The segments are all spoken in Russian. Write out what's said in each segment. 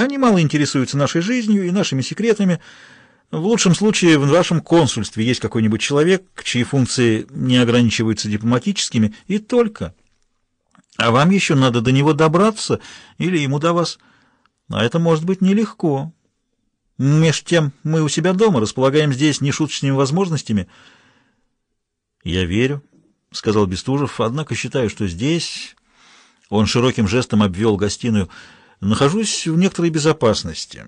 Они мало интересуются нашей жизнью и нашими секретами. В лучшем случае в вашем консульстве есть какой-нибудь человек, чьи функции не ограничиваются дипломатическими, и только. А вам еще надо до него добраться или ему до вас. А это может быть нелегко. Меж тем мы у себя дома располагаем здесь нешуточными возможностями. Я верю, — сказал Бестужев, — однако считаю, что здесь... Он широким жестом обвел гостиную. Нахожусь в некоторой безопасности.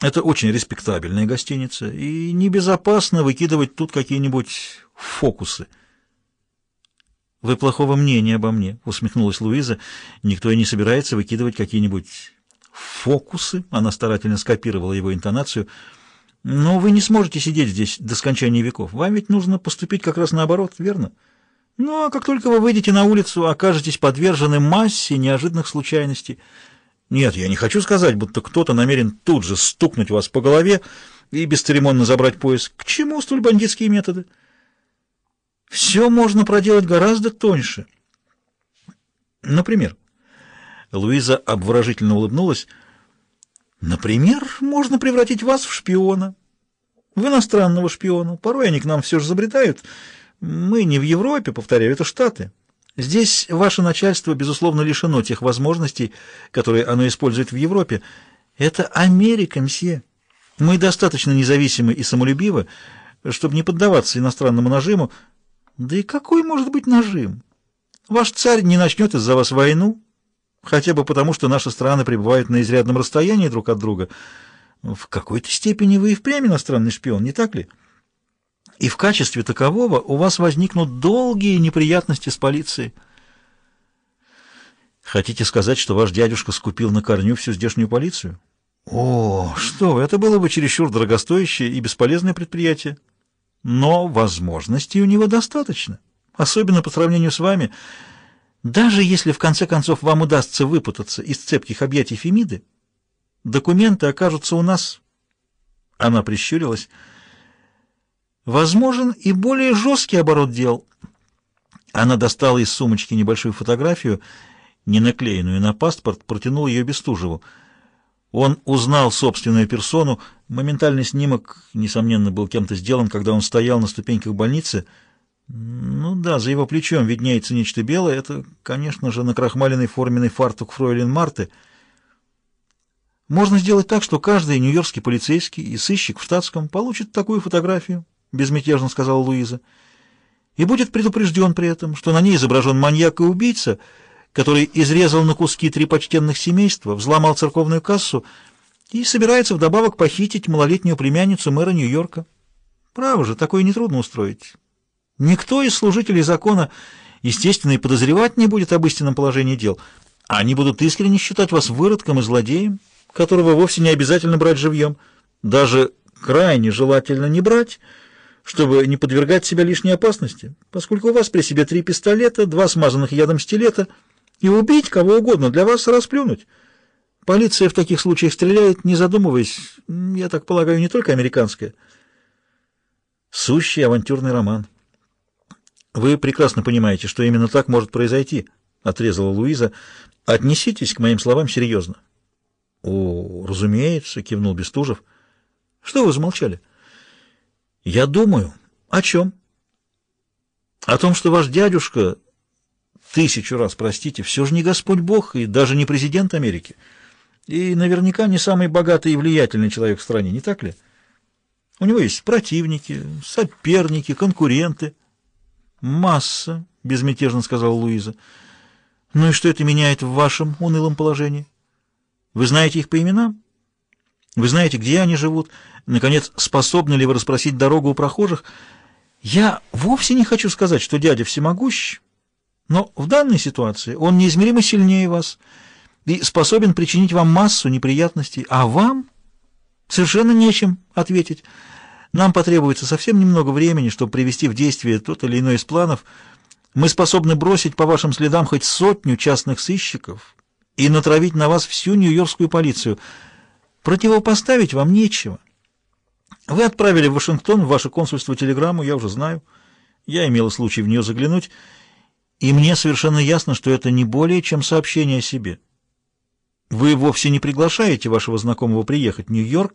Это очень респектабельная гостиница, и небезопасно выкидывать тут какие-нибудь фокусы. «Вы плохого мнения обо мне», — усмехнулась Луиза. «Никто и не собирается выкидывать какие-нибудь фокусы». Она старательно скопировала его интонацию. «Но вы не сможете сидеть здесь до скончания веков. Вам ведь нужно поступить как раз наоборот, верно? Ну, а как только вы выйдете на улицу, окажетесь подвержены массе неожиданных случайностей». Нет, я не хочу сказать, будто кто-то намерен тут же стукнуть вас по голове и бесцеремонно забрать пояс. К чему столь бандитские методы? Все можно проделать гораздо тоньше. Например, Луиза обворожительно улыбнулась. Например, можно превратить вас в шпиона. В иностранного шпиона. Порой они к нам все же забредают. Мы не в Европе, повторяю, это Штаты. Здесь ваше начальство, безусловно, лишено тех возможностей, которые оно использует в Европе. Это Америка, мсье. Мы достаточно независимы и самолюбивы, чтобы не поддаваться иностранному нажиму. Да и какой может быть нажим? Ваш царь не начнет из-за вас войну, хотя бы потому, что наши страны пребывают на изрядном расстоянии друг от друга. В какой-то степени вы и впрямь иностранный шпион, не так ли?» И в качестве такового у вас возникнут долгие неприятности с полицией. Хотите сказать, что ваш дядюшка скупил на корню всю здешнюю полицию? О, что вы, это было бы чересчур дорогостоящее и бесполезное предприятие. Но возможностей у него достаточно, особенно по сравнению с вами. Даже если в конце концов вам удастся выпутаться из цепких объятий Фемиды, документы окажутся у нас. Она прищурилась. Возможен и более жесткий оборот дел. Она достала из сумочки небольшую фотографию, не наклеенную на паспорт, протянула ее Бестужеву. Он узнал собственную персону. Моментальный снимок, несомненно, был кем-то сделан, когда он стоял на ступеньках больницы. Ну да, за его плечом виднеется нечто белое. Это, конечно же, накрахмаленный форменный фартук фройлен Марты. Можно сделать так, что каждый нью-йоркский полицейский и сыщик в штатском получит такую фотографию. — безмятежно сказала Луиза. «И будет предупрежден при этом, что на ней изображен маньяк и убийца, который изрезал на куски три почтенных семейства, взломал церковную кассу и собирается вдобавок похитить малолетнюю племянницу мэра Нью-Йорка. Право же, такое нетрудно устроить. Никто из служителей закона, естественно, и подозревать не будет об истинном положении дел. Они будут искренне считать вас выродком и злодеем, которого вовсе не обязательно брать живьем. Даже крайне желательно не брать — чтобы не подвергать себя лишней опасности, поскольку у вас при себе три пистолета, два смазанных ядом стилета, и убить кого угодно для вас расплюнуть. Полиция в таких случаях стреляет, не задумываясь, я так полагаю, не только американская. Сущий авантюрный роман. Вы прекрасно понимаете, что именно так может произойти, — отрезала Луиза. Отнеситесь к моим словам серьезно. — О, разумеется, — кивнул Бестужев. — Что вы замолчали? — я думаю. О чем? О том, что ваш дядюшка, тысячу раз, простите, все же не Господь Бог и даже не президент Америки. И наверняка не самый богатый и влиятельный человек в стране, не так ли? У него есть противники, соперники, конкуренты. Масса, безмятежно сказала Луиза. Ну и что это меняет в вашем унылом положении? Вы знаете их по именам? Вы знаете, где они живут? Наконец, способны ли вы расспросить дорогу у прохожих? Я вовсе не хочу сказать, что дядя всемогущ, но в данной ситуации он неизмеримо сильнее вас и способен причинить вам массу неприятностей, а вам совершенно нечем ответить. Нам потребуется совсем немного времени, чтобы привести в действие тот или иной из планов. Мы способны бросить по вашим следам хоть сотню частных сыщиков и натравить на вас всю нью-йоркскую полицию — Противопоставить вам нечего. Вы отправили в Вашингтон в ваше консульство телеграмму, я уже знаю. Я имела случай в нее заглянуть, и мне совершенно ясно, что это не более чем сообщение о себе. Вы вовсе не приглашаете вашего знакомого приехать в Нью-Йорк